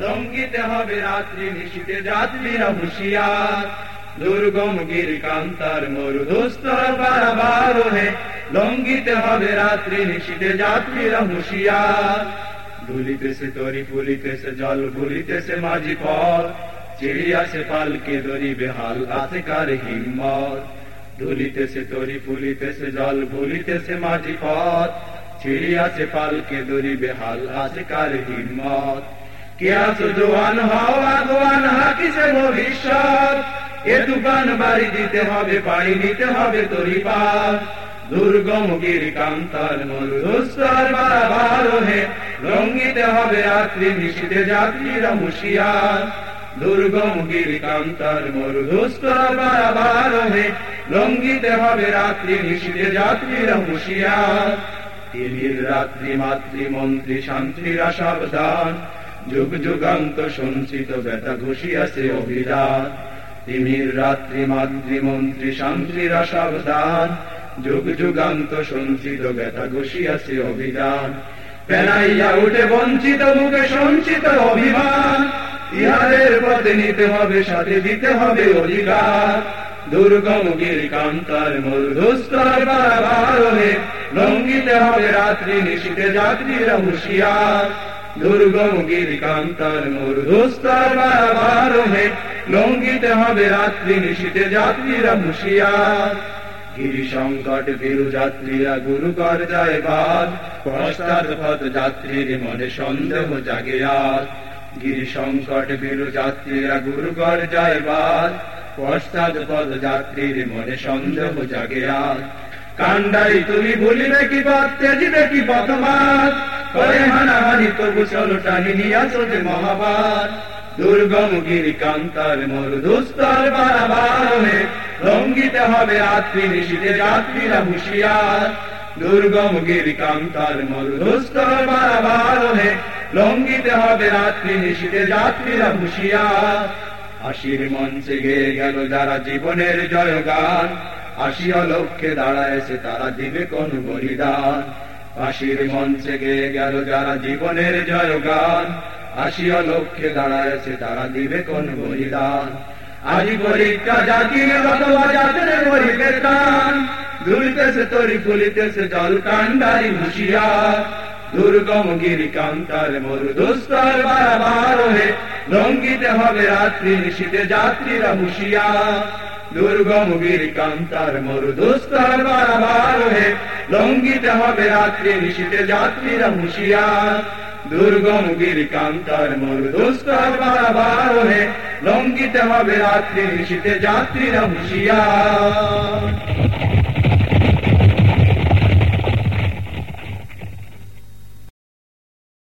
লঙ্ঘিতে হবে রাত্রি, নিশীতে যাত্রীরা হুঁশিয়ার। দুর্গম গির কান্তার হে। লঙ্ঘিতে হবে রাত্রি, নিশীতে যাত্রীরা ধুলিতেছে তরি, ফুলিতেছে জল ভুলিতেছে মাঝি চিড়িয়াছে পালকে দরি বেহাল আছে কার হিম্মত। ধুলিতেছে তরি, ফুলিতেছে জল ভুলিতেছে মাঝি পথ। চিড়িয়াছে পালকে দরি বেহাল আছে কার হিম্মত। কে আছো জোয়ান হও, আগোয়ান হাকিছে ভবিষ্যৎ। এ তুফান বাড়ি দিতে হবে, পাড়ি নিতে হবে তরি পার দুর্গম গিরি কান্তার মরুদস্তর বারবার হে, রঙ্গিতে হবে রাত্রি নিশীতে যাত্রীরা হুঁশিয়ার দুর্গম গিরি কান্তার মরুদস্তর বারবার হে, রঙ্গিতে হবে রাত্রি নিশীতে যাত্রীরা হুঁশিয়ার তিমির রাত্রি মাতৃমন্ত্রী শান্তিরা সাবধান যুগ যুগান্ত সঞ্চিত ব্যথা ঘুষিয়াছে অভিযান তিমির রাত্রি মাতৃমন্ত্রী শান্তিরা সাবধান যুগ যুগান্ত সঞ্চিত ব্যথা ঘুষিয়াছে অভিযান পেনাইয়া উঠে বঞ্চিত মুখে সঞ্চিত অভিমান। ইহাদের পথে নিতে হবে, সাথে দিতে হবে অধিকার। দুর্গম গির কান্তার মরুধস্তর বারবার লঙ্ঘিতে হবে রাত্রি নিশীতে যাত্রীরা হুঁশিয়ার দুর্গম গির কান্তার মরুধস্তর বারবার হে লঙ্ঘিতে হবে রাত্রি নিশীতে যাত্রীরা হুঁশিয়ার গিরি সংকট বীরু যাত্রীরা গুরু কর যায় বাদ, পশ্চাৎ পথ যাত্রীর মনে সন্দেহ জাগে আর। গিরি সংকট বীরু যাত্রীরা গুরু কর যায় বাদ, পশ্চাৎ পথ যাত্রীর মনে সন্দেহ জাগে আর। কান্ডারি তুমি ভুলিবে কি পথ তেজিবে কি পথমাত করে হানাহানি তবু চলো টানি নিয়াছো যে মহাবার দুর্গম গিরি কান্তার মরুদুস্তর বারবার লঙ্ঘিতে হবে রাত্রি নিশীতে যাত্রীরা হুঁশিয়ার। দুর্গম গিরি কান্তার মরুদুস্তর বারবার লঙ্ঘিতে হবে রাত্রি নিশীতে যাত্রীরা হুঁশিয়ার। আশির মঞ্চে গেয়ে গেল যারা জীবনের জয়গান। আসিয়া লক্ষ্যে দাঁড়ায়ছে তারা দিবে কোন বলিদান? আশির মঞ্চে গেয়ে গেল যারা জীবনের জয়গান। আসিয়া লক্ষ্যে দাঁড়ায়ছে তারা দিবে কোন বলিদান? আজি পরীক্ষা জাতির অথবা তরি ফুলিতেছে জল কান্ডারি হুঁশিয়ার দুর্গম গিরি কান্তার মরুদস্তর বারবার হে লঙ্ঘিতে হবে রাত্রি নিশীতে যাত্রীরা হুঁশিয়ার দুর্গম বীর কান্তার মরুদস্তর বারবার হে লঙ্ঘিতে হবে রাত্রি নিশীতে যাত্রীরা হুঁশিয়ার। দুর্গম গিরি কান্তার মরুদস্তর বারবার হে লঙ্ঘিতে হবে রাত্রি নিশীতে যাত্রীরা হুঁশিয়ার।